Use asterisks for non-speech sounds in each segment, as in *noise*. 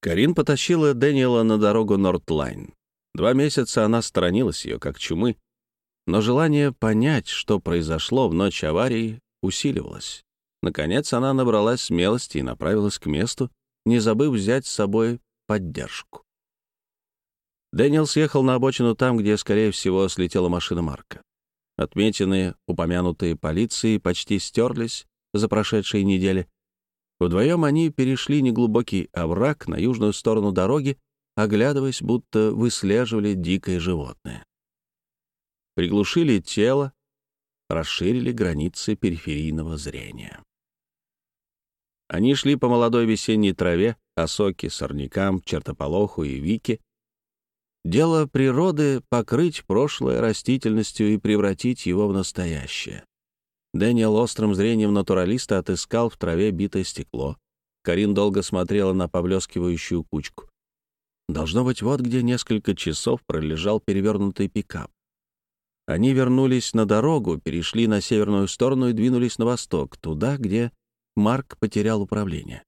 Карин потащила Дэниела на дорогу Нортлайн. Два месяца она сторонилась ее, как чумы, но желание понять, что произошло в ночь аварии, усиливалось. Наконец она набралась смелости и направилась к месту, не забыв взять с собой поддержку. Дэниел съехал на обочину там, где, скорее всего, слетела машина Марка. Отметины, упомянутые полицией, почти стерлись за прошедшие недели. Вдвоем они перешли неглубокий овраг на южную сторону дороги, оглядываясь, будто выслеживали дикое животное. Приглушили тело, расширили границы периферийного зрения. Они шли по молодой весенней траве, осоке, сорнякам, чертополоху и вике. Дело природы — покрыть прошлое растительностью и превратить его в настоящее. Дэниел острым зрением натуралиста отыскал в траве битое стекло. Карин долго смотрела на поблескивающую кучку. Должно быть, вот где несколько часов пролежал перевернутый пикап. Они вернулись на дорогу, перешли на северную сторону и двинулись на восток, туда, где Марк потерял управление.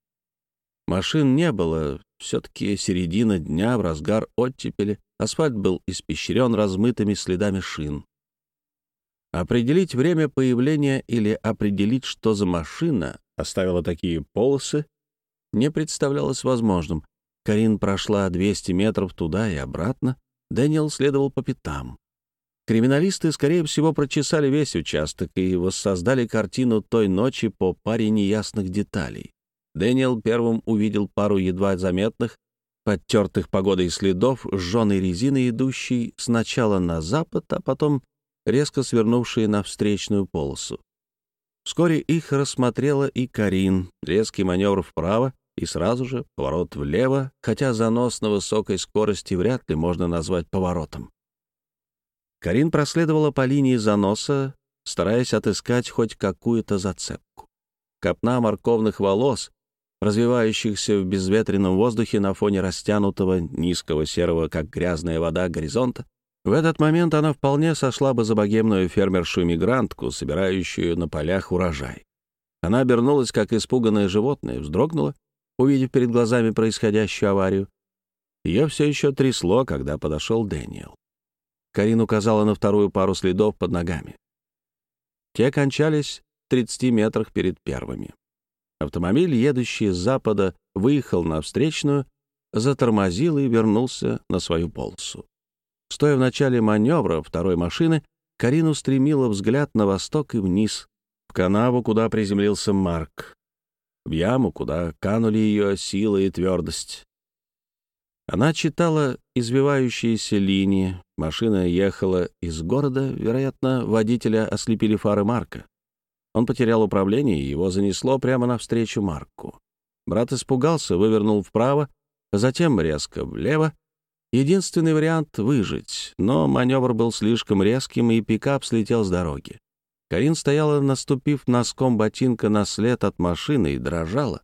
Машин не было, все-таки середина дня, в разгар оттепели, асфальт был испещрен размытыми следами шин. Определить время появления или определить, что за машина оставила такие полосы, не представлялось возможным. Карин прошла 200 метров туда и обратно, Дэниел следовал по пятам. Криминалисты, скорее всего, прочесали весь участок и воссоздали картину той ночи по паре неясных деталей. Дэниел первым увидел пару едва заметных, подтертых погодой следов, сжженной резины, идущей сначала на запад, а потом резко свернувшие на встречную полосу. Вскоре их рассмотрела и Карин, резкий маневр вправо и сразу же поворот влево, хотя занос на высокой скорости вряд ли можно назвать поворотом. Карин проследовала по линии заноса, стараясь отыскать хоть какую-то зацепку. Копна морковных волос, развивающихся в безветренном воздухе на фоне растянутого, низкого серого, как грязная вода, горизонта, в этот момент она вполне сошла бы за богемную фермершу-мигрантку, собирающую на полях урожай. Она обернулась, как испуганное животное, вздрогнула, увидев перед глазами происходящую аварию. Ее все еще трясло, когда подошел Дэниел. Карин указала на вторую пару следов под ногами. Те кончались в 30 метрах перед первыми. Автомобиль, едущий с запада, выехал на встречную, затормозил и вернулся на свою полосу. Стоя в начале маневра второй машины, Карин устремила взгляд на восток и вниз, в канаву, куда приземлился Марк, в яму, куда канули ее сила и твердость. Она читала извивающиеся линии. Машина ехала из города. Вероятно, водителя ослепили фары Марка. Он потерял управление, и его занесло прямо навстречу Марку. Брат испугался, вывернул вправо, затем резко влево. Единственный вариант — выжить, но маневр был слишком резким, и пикап слетел с дороги. Карин стояла, наступив носком ботинка на след от машины и дрожала.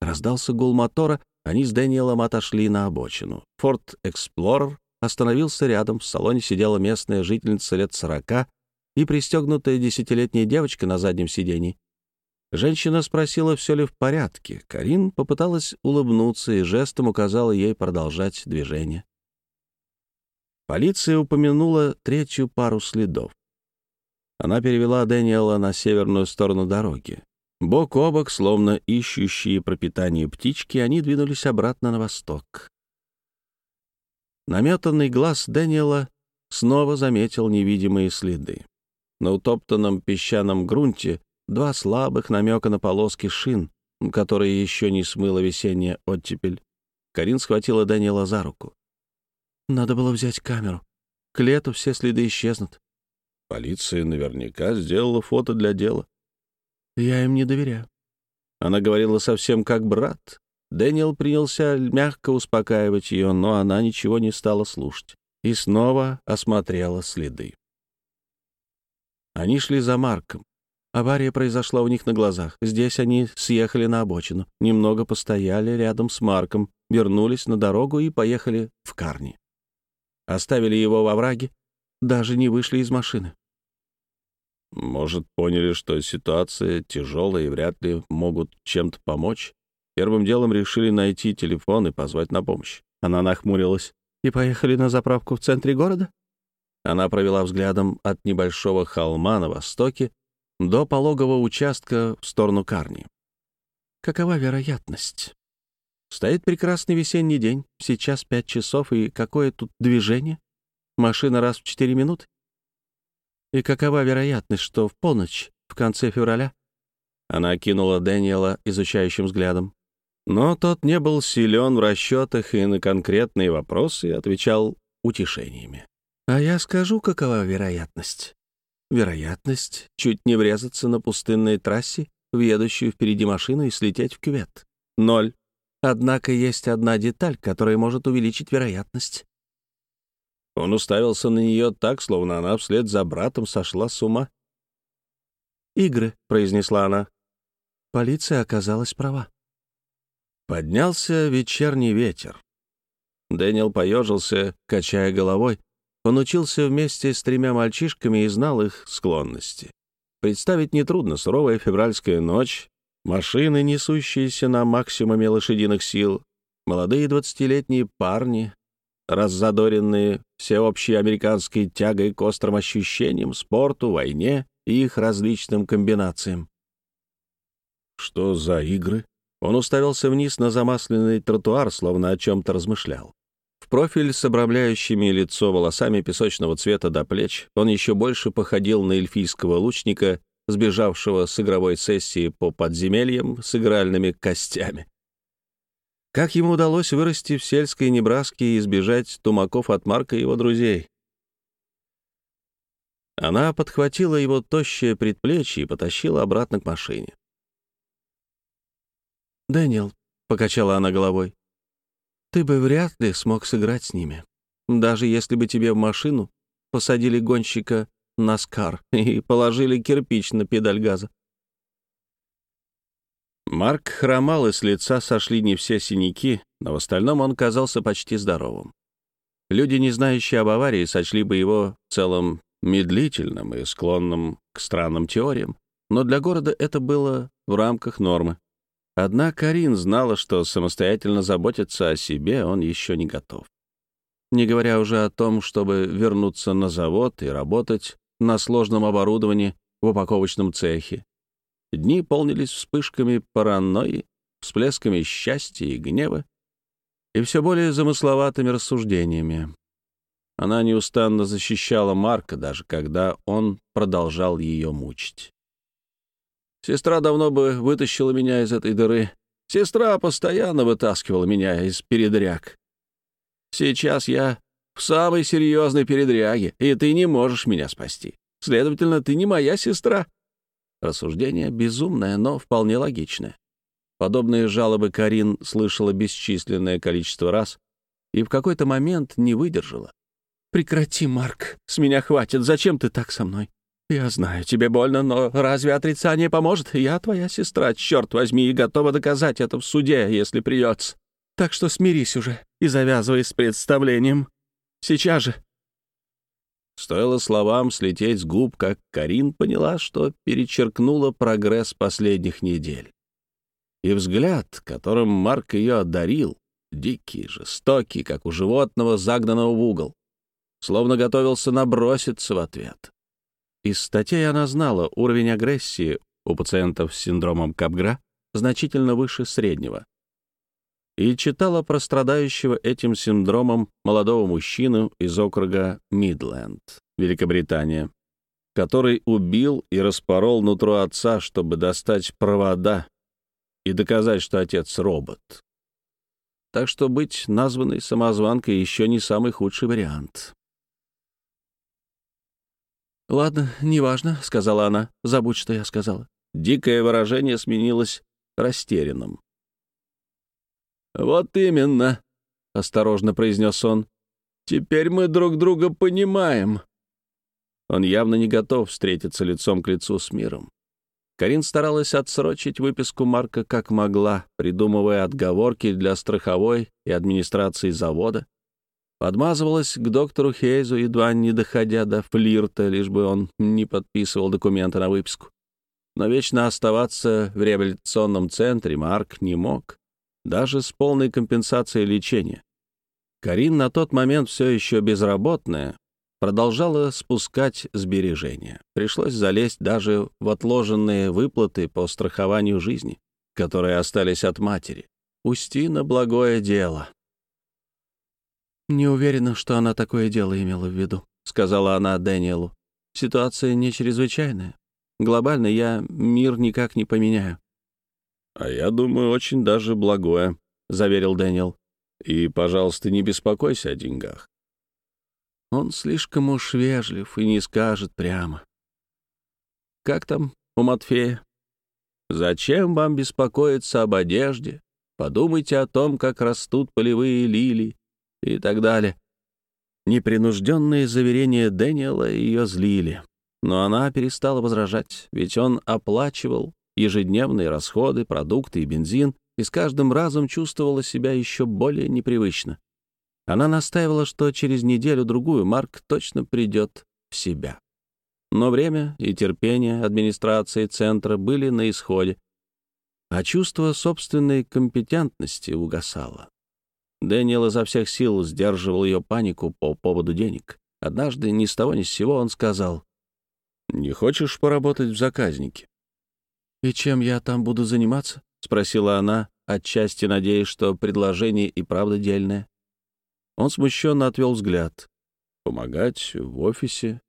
Раздался гул мотора, они с Дэниелом отошли на обочину. Форд Эксплорер остановился рядом, в салоне сидела местная жительница лет сорока и пристегнутая десятилетняя девочка на заднем сиденье. Женщина спросила, все ли в порядке. Карин попыталась улыбнуться и жестом указала ей продолжать движение. Полиция упомянула третью пару следов. Она перевела Дэниела на северную сторону дороги. Бок о бок, словно ищущие пропитание птички, они двинулись обратно на восток. Наметанный глаз Дэниела снова заметил невидимые следы. На утоптанном песчаном грунте два слабых намека на полоски шин, которые еще не смыла весенняя оттепель. Карин схватила Дэниела за руку. «Надо было взять камеру. К лету все следы исчезнут». Полиция наверняка сделала фото для дела. Я им не доверяю. Она говорила совсем как брат. Дэниел принялся мягко успокаивать ее, но она ничего не стала слушать и снова осмотрела следы. Они шли за Марком. Авария произошла у них на глазах. Здесь они съехали на обочину, немного постояли рядом с Марком, вернулись на дорогу и поехали в Карни. Оставили его во враге, даже не вышли из машины. Может, поняли, что ситуация тяжелая и вряд ли могут чем-то помочь, Первым делом решили найти телефон и позвать на помощь. Она нахмурилась. «И поехали на заправку в центре города?» Она провела взглядом от небольшого холма на востоке до пологого участка в сторону Карни. «Какова вероятность?» «Стоит прекрасный весенний день, сейчас пять часов, и какое тут движение? Машина раз в четыре минуты. И какова вероятность, что в полночь, в конце февраля?» Она окинула Дэниела изучающим взглядом. Но тот не был силен в расчетах и на конкретные вопросы отвечал утешениями. «А я скажу, какова вероятность?» «Вероятность чуть не врезаться на пустынной трассе, въедущую впереди машину и слететь в кювет. Ноль. Однако есть одна деталь, которая может увеличить вероятность». Он уставился на нее так, словно она вслед за братом сошла с ума. «Игры», — произнесла она. Полиция оказалась права. Поднялся вечерний ветер. Дэниел поежился, качая головой. Он учился вместе с тремя мальчишками и знал их склонности. Представить нетрудно суровая февральская ночь, машины, несущиеся на максимуме лошадиных сил, молодые двадцатилетние парни, раззадоренные всеобщей американской тягой к острым ощущениям, спорту, войне и их различным комбинациям. Что за игры? Он уставился вниз на замасленный тротуар, словно о чем-то размышлял. В профиль с обрамляющими лицо волосами песочного цвета до плеч он еще больше походил на эльфийского лучника, сбежавшего с игровой сессии по подземельям с игральными костями. Как ему удалось вырасти в сельской Небраске и избежать тумаков от Марка и его друзей? Она подхватила его тощее предплечье и потащила обратно к машине. «Дэниел», — покачала она головой, — «ты бы вряд ли смог сыграть с ними, даже если бы тебе в машину посадили гонщика на скар *laughs* и положили кирпич на педаль газа». Марк хромал, и с лица сошли не все синяки, но в остальном он казался почти здоровым. Люди, не знающие об аварии, сочли бы его в целом медлительным и склонным к странным теориям, но для города это было в рамках нормы. Однако Карин знала, что самостоятельно заботиться о себе он еще не готов. Не говоря уже о том, чтобы вернуться на завод и работать на сложном оборудовании в упаковочном цехе. Дни полнились вспышками паранойи, всплесками счастья и гнева и все более замысловатыми рассуждениями. Она неустанно защищала Марка, даже когда он продолжал ее мучить. Сестра давно бы вытащила меня из этой дыры. Сестра постоянно вытаскивала меня из передряг. Сейчас я самой серьезной передряге, и ты не можешь меня спасти. Следовательно, ты не моя сестра». Рассуждение безумное, но вполне логичное. Подобные жалобы Карин слышала бесчисленное количество раз и в какой-то момент не выдержала. «Прекрати, Марк, с меня хватит. Зачем ты так со мной? «Я знаю, тебе больно, но разве отрицание поможет? Я твоя сестра, черт возьми, и готова доказать это в суде, если придется. Так что смирись уже и завязывай с представлением. Сейчас же». Стоило словам слететь с губ, как Карин поняла, что перечеркнула прогресс последних недель. И взгляд, которым Марк ее одарил, дикий, жестокий, как у животного, загнанного в угол, словно готовился наброситься в ответ. Из статей она знала, уровень агрессии у пациентов с синдромом Капгра значительно выше среднего. И читала про страдающего этим синдромом молодого мужчину из округа Мидленд, Великобритания, который убил и распорол нутро отца, чтобы достать провода и доказать, что отец — робот. Так что быть названной самозванкой еще не самый худший вариант. «Ладно, неважно», — сказала она. «Забудь, что я сказала». Дикое выражение сменилось растерянным. «Вот именно», — осторожно произнес он. «Теперь мы друг друга понимаем». Он явно не готов встретиться лицом к лицу с миром. Карин старалась отсрочить выписку Марка как могла, придумывая отговорки для страховой и администрации завода, Подмазывалась к доктору Хейзу, едва не доходя до флирта, лишь бы он не подписывал документы на выписку. Но вечно оставаться в реабилитационном центре Марк не мог. Даже с полной компенсацией лечения. Карин на тот момент все еще безработная, продолжала спускать сбережения. Пришлось залезть даже в отложенные выплаты по страхованию жизни, которые остались от матери. Устина — благое дело. «Не уверена, что она такое дело имела в виду», — сказала она Дэниелу. «Ситуация не чрезвычайная. Глобально я мир никак не поменяю». «А я думаю, очень даже благое», — заверил Дэниел. «И, пожалуйста, не беспокойся о деньгах. Он слишком уж вежлив и не скажет прямо. Как там у Матфея? Зачем вам беспокоиться об одежде? Подумайте о том, как растут полевые лилии и так далее. Непринужденные заверения Дэниела ее злили. Но она перестала возражать, ведь он оплачивал ежедневные расходы, продукты и бензин, и с каждым разом чувствовала себя еще более непривычно. Она настаивала, что через неделю-другую Марк точно придет в себя. Но время и терпение администрации центра были на исходе, а чувство собственной компетентности угасало. Дэниел изо всех сил сдерживал ее панику по поводу денег. Однажды ни с того ни с сего он сказал, «Не хочешь поработать в заказнике?» «И чем я там буду заниматься?» — спросила она, отчасти надеясь, что предложение и правда дельное. Он смущенно отвел взгляд. «Помогать в офисе?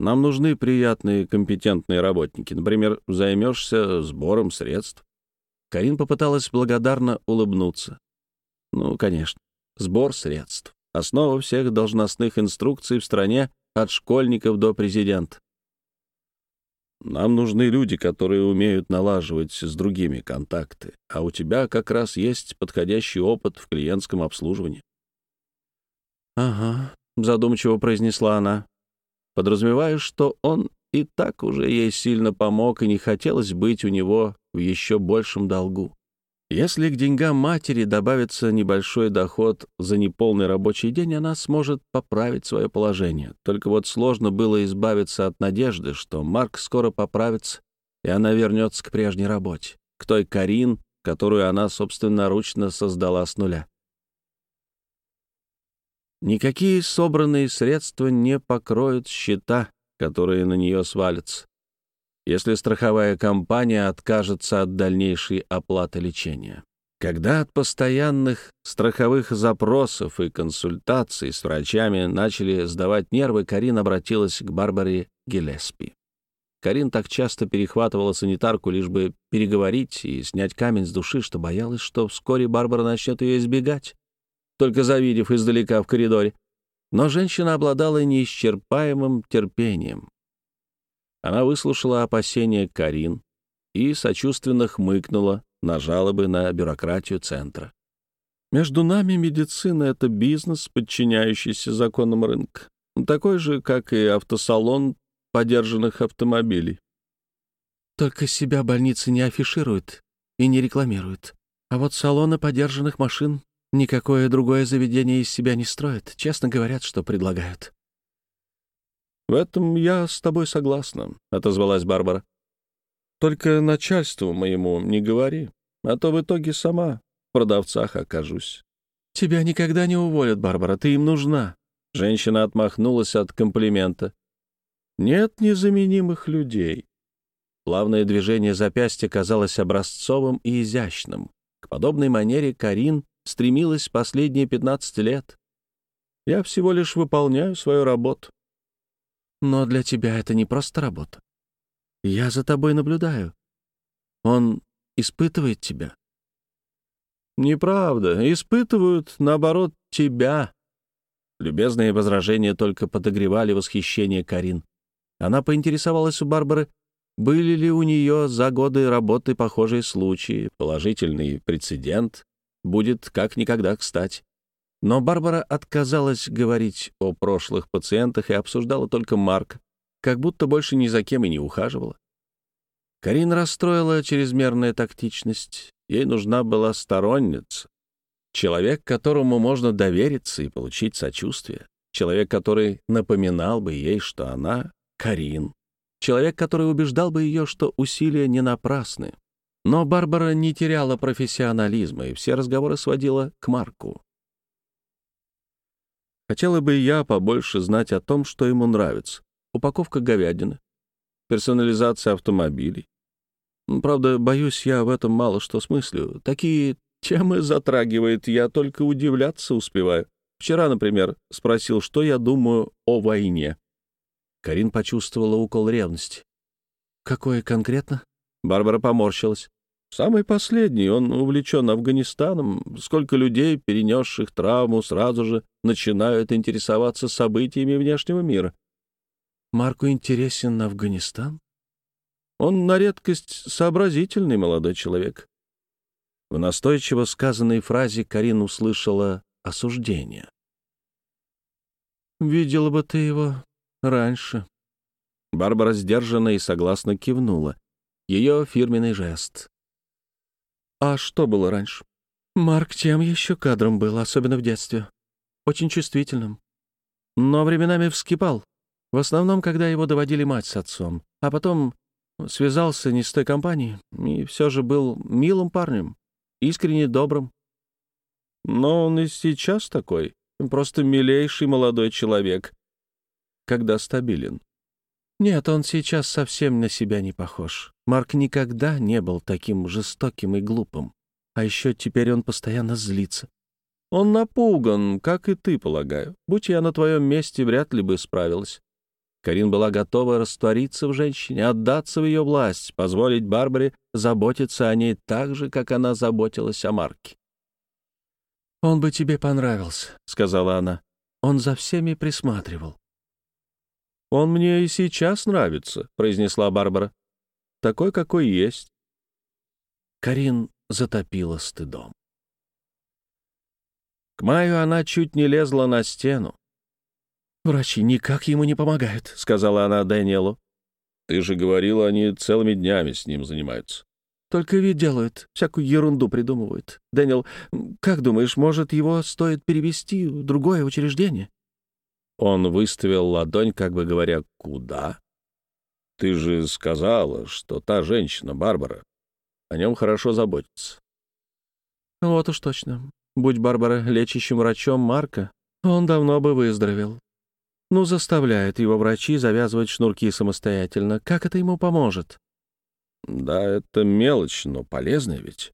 Нам нужны приятные, компетентные работники. Например, займешься сбором средств». Карин попыталась благодарно улыбнуться. «Ну, конечно, сбор средств. Основа всех должностных инструкций в стране от школьников до президента. Нам нужны люди, которые умеют налаживать с другими контакты, а у тебя как раз есть подходящий опыт в клиентском обслуживании. «Ага», — задумчиво произнесла она. Подразумеваю, что он и так уже ей сильно помог, и не хотелось быть у него в еще большем долгу. Если к деньгам матери добавится небольшой доход за неполный рабочий день, она сможет поправить свое положение. Только вот сложно было избавиться от надежды, что Марк скоро поправится, и она вернется к прежней работе, к той Карин, которую она собственноручно создала с нуля. Никакие собранные средства не покроют счета, которые на нее свалятся, если страховая компания откажется от дальнейшей оплаты лечения. Когда от постоянных страховых запросов и консультаций с врачами начали сдавать нервы, Карин обратилась к Барбаре Гелеспи. Карин так часто перехватывала санитарку, лишь бы переговорить и снять камень с души, что боялась, что вскоре Барбара начнет ее избегать только завидев издалека в коридоре. Но женщина обладала неисчерпаемым терпением. Она выслушала опасения Карин и сочувственно хмыкнула на жалобы на бюрократию центра. «Между нами медицина — это бизнес, подчиняющийся законам рынка, такой же, как и автосалон подержанных автомобилей. Только себя больницы не афишируют и не рекламируют. А вот салоны подержанных машин Никакое другое заведение из себя не строит. Честно говорят, что предлагают. «В этом я с тобой согласна», — отозвалась Барбара. «Только начальству моему не говори, а то в итоге сама в продавцах окажусь». «Тебя никогда не уволят, Барбара, ты им нужна». Женщина отмахнулась от комплимента. «Нет незаменимых людей». Плавное движение запястья казалось образцовым и изящным. К подобной манере Карин стремилась последние 15 лет. Я всего лишь выполняю свою работу. Но для тебя это не просто работа. Я за тобой наблюдаю. Он испытывает тебя. Неправда. Испытывают, наоборот, тебя. Любезные возражения только подогревали восхищение Карин. Она поинтересовалась у Барбары, были ли у нее за годы работы похожие случаи, положительный прецедент, будет как никогда кстати. Но Барбара отказалась говорить о прошлых пациентах и обсуждала только Марка, как будто больше ни за кем и не ухаживала. Карин расстроила чрезмерная тактичность. Ей нужна была сторонница. Человек, которому можно довериться и получить сочувствие. Человек, который напоминал бы ей, что она — Карин. Человек, который убеждал бы ее, что усилия не напрасны. Но Барбара не теряла профессионализма, и все разговоры сводила к Марку. Хотела бы я побольше знать о том, что ему нравится. Упаковка говядины, персонализация автомобилей. Правда, боюсь, я в этом мало что смыслю. Такие темы затрагивает, я только удивляться успеваю. Вчера, например, спросил, что я думаю о войне. Карин почувствовала укол ревности. «Какое конкретно?» Барбара поморщилась. «Самый последний. Он увлечен Афганистаном. Сколько людей, перенесших травму, сразу же начинают интересоваться событиями внешнего мира». «Марку интересен Афганистан?» «Он на редкость сообразительный молодой человек». В настойчиво сказанной фразе Карин услышала осуждение. «Видела бы ты его раньше». Барбара сдержанно и согласно кивнула. Ее фирменный жест. «А что было раньше?» «Марк тем еще кадром был, особенно в детстве. Очень чувствительным. Но временами вскипал. В основном, когда его доводили мать с отцом. А потом связался не с той компанией и все же был милым парнем, искренне добрым. Но он и сейчас такой, просто милейший молодой человек, когда стабилен. Нет, он сейчас совсем на себя не похож. Марк никогда не был таким жестоким и глупым. А еще теперь он постоянно злится. Он напуган, как и ты, полагаю. Будь я на твоем месте, вряд ли бы справилась. Карин была готова раствориться в женщине, отдаться в ее власть, позволить Барбаре заботиться о ней так же, как она заботилась о Марке. «Он бы тебе понравился», — сказала она. «Он за всеми присматривал». «Он мне и сейчас нравится», — произнесла Барбара. «Такой, какой есть». Карин затопила стыдом. К маю она чуть не лезла на стену. «Врачи никак ему не помогают», — сказала она Дэниелу. «Ты же говорила, они целыми днями с ним занимаются». Только вид делают, всякую ерунду придумывают. Дэниел, как думаешь, может, его стоит перевести в другое учреждение?» Он выставил ладонь, как бы говоря, «Куда?» «Ты же сказала, что та женщина, Барбара, о нем хорошо заботится». «Вот уж точно. Будь Барбара лечащим врачом Марка, он давно бы выздоровел. Ну, заставляют его врачи завязывать шнурки самостоятельно. Как это ему поможет?» Да, это мелочь, но полезная ведь.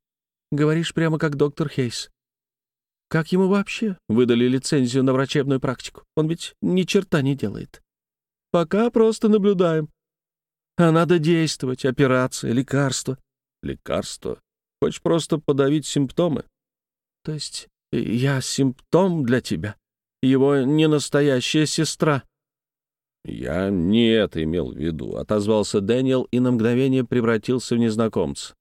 Говоришь прямо как доктор Хейс. Как ему вообще выдали лицензию на врачебную практику? Он ведь ни черта не делает. Пока просто наблюдаем. А надо действовать. Операция, лекарства. Лекарства? Хочешь просто подавить симптомы? То есть я симптом для тебя? Его не настоящая сестра. «Я не это имел в виду», — отозвался Дэниел и на мгновение превратился в незнакомца.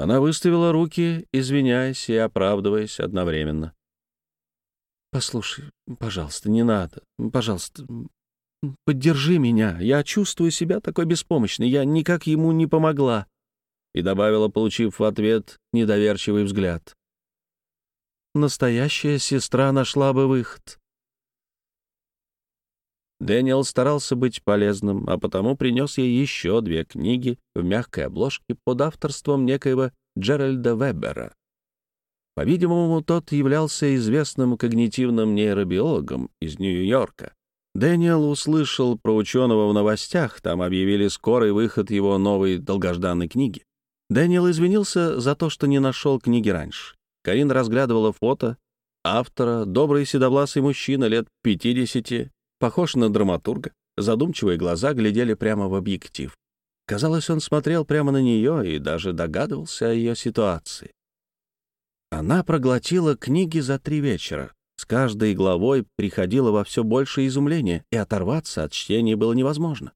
Она выставила руки, извиняясь и оправдываясь одновременно. «Послушай, пожалуйста, не надо. Пожалуйста, поддержи меня. Я чувствую себя такой беспомощной. Я никак ему не помогла». И добавила, получив в ответ недоверчивый взгляд. «Настоящая сестра нашла бы выход. Дэниел старался быть полезным, а потому принес ей еще две книги в мягкой обложке под авторством некоего Джеральда Вебера. По-видимому, тот являлся известным когнитивным нейробиологом из Нью-Йорка. Дэниел услышал про ученого в новостях, там объявили скорый выход его новой долгожданной книги. Дэниел извинился за то, что не нашел книги раньше. Карин разглядывала фото автора, добрый седовласый мужчина лет 50, Похож на драматурга. Задумчивые глаза глядели прямо в объектив. Казалось, он смотрел прямо на нее и даже догадывался о ее ситуации. Она проглотила книги за три вечера. С каждой главой приходило во все большее изумление, и оторваться от чтения было невозможно.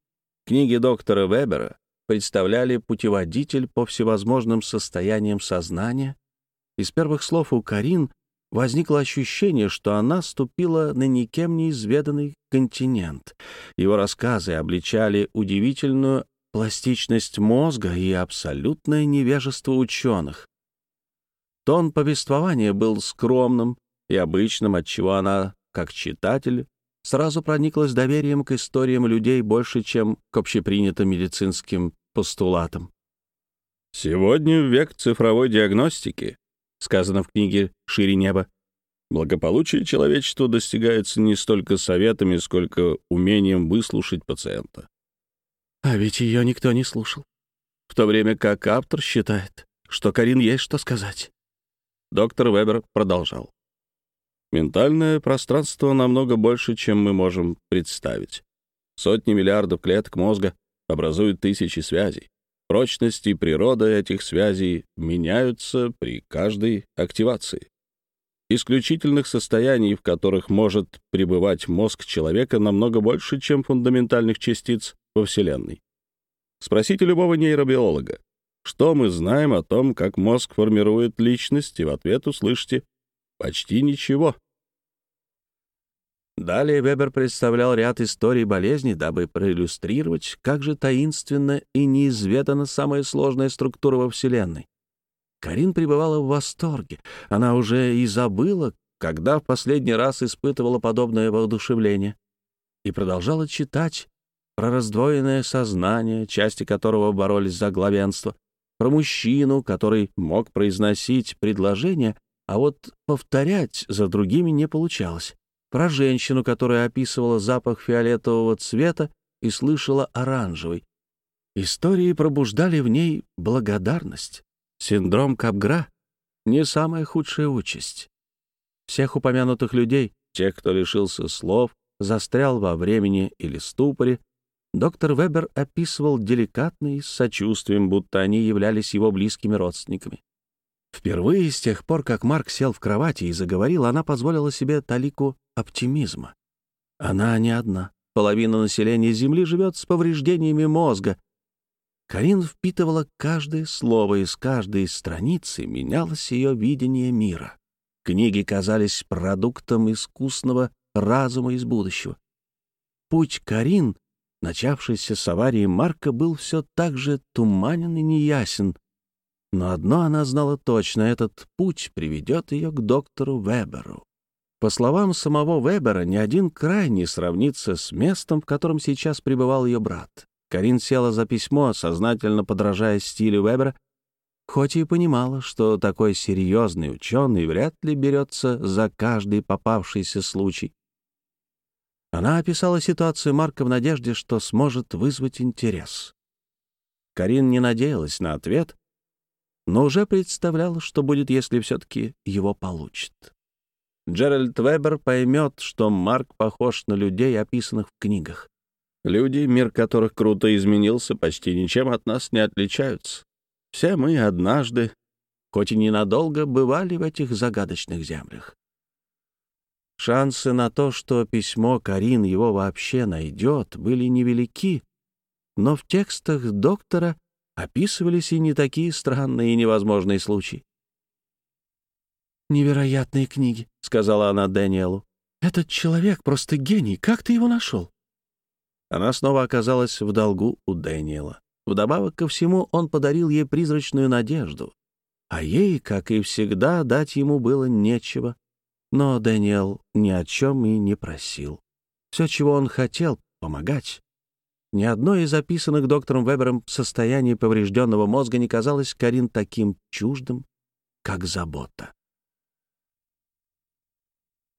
Книги доктора Вебера представляли путеводитель по всевозможным состояниям сознания. Из первых слов у Карин возникло ощущение, что она ступила на никем неизведанный континент. Его рассказы обличали удивительную пластичность мозга и абсолютное невежество ученых. Тон повествования был скромным и обычным, отчего она, как читатель, сразу прониклась доверием к историям людей больше, чем к общепринятым медицинским постулатам. Сегодня век цифровой диагностики, сказано в книге «Шире неба». Благополучие человечества достигается не столько советами, сколько умением выслушать пациента. А ведь ее никто не слушал. В то время как автор считает, что Карин есть что сказать. Доктор Вебер продолжал. Ментальное пространство намного больше, чем мы можем представить. Сотни миллиардов клеток мозга образуют тысячи связей. Прочность и природа этих связей меняются при каждой активации. Исключительных состояний, в которых может пребывать мозг человека, намного больше, чем фундаментальных частиц во Вселенной. Спросите любого нейробиолога, что мы знаем о том, как мозг формирует личность, и в ответ услышите почти ничего. Далее Вебер представлял ряд историй болезней, дабы проиллюстрировать, как же таинственна и неизведана самая сложная структура во Вселенной. Карин пребывала в восторге. Она уже и забыла, когда в последний раз испытывала подобное воодушевление, и продолжала читать про раздвоенное сознание, части которого боролись за главенство, про мужчину, который мог произносить предложения, а вот повторять за другими не получалось, про женщину, которая описывала запах фиолетового цвета и слышала оранжевый. Истории пробуждали в ней благодарность. Синдром Капгра — не самая худшая участь. Всех упомянутых людей, тех, кто лишился слов, застрял во времени или ступоре, доктор Вебер описывал деликатно и с сочувствием, будто они являлись его близкими родственниками. Впервые с тех пор, как Марк сел в кровати и заговорил, она позволила себе талику оптимизма. Она не одна. Половина населения Земли живет с повреждениями мозга. Карин впитывала каждое слово, из каждой страницы менялось ее видение мира. Книги казались продуктом искусного разума из будущего. Путь Карин начавшийся с аварии Марка, был все так же туманен и неясен. Но одно она знала точно — этот путь приведет ее к доктору Веберу. По словам самого Вебера, ни один край не сравнится с местом, в котором сейчас пребывал ее брат. Карин села за письмо, сознательно подражая стилю Вебера, хоть и понимала, что такой серьезный ученый вряд ли берется за каждый попавшийся случай. Она описала ситуацию Марка в надежде, что сможет вызвать интерес. Карин не надеялась на ответ, но уже представляла, что будет, если все-таки его получит. Джеральд Вебер поймет, что Марк похож на людей, описанных в книгах. Люди, мир которых круто изменился, почти ничем от нас не отличаются. Все мы однажды, хоть и ненадолго, бывали в этих загадочных землях. Шансы на то, что письмо Карин его вообще найдет, были невелики, но в текстах доктора описывались и не такие странные и невозможные случаи. «Невероятные книги», — сказала она Дэниелу. «Этот человек просто гений. Как ты его нашел?» Она снова оказалась в долгу у Дэниела. Вдобавок ко всему, он подарил ей призрачную надежду, а ей, как и всегда, дать ему было нечего. Но Дэниел ни о чем и не просил. Все, чего он хотел — помогать. Ни одно из записанных доктором Вебером состояний поврежденного мозга не казалось Карин таким чуждым, как забота.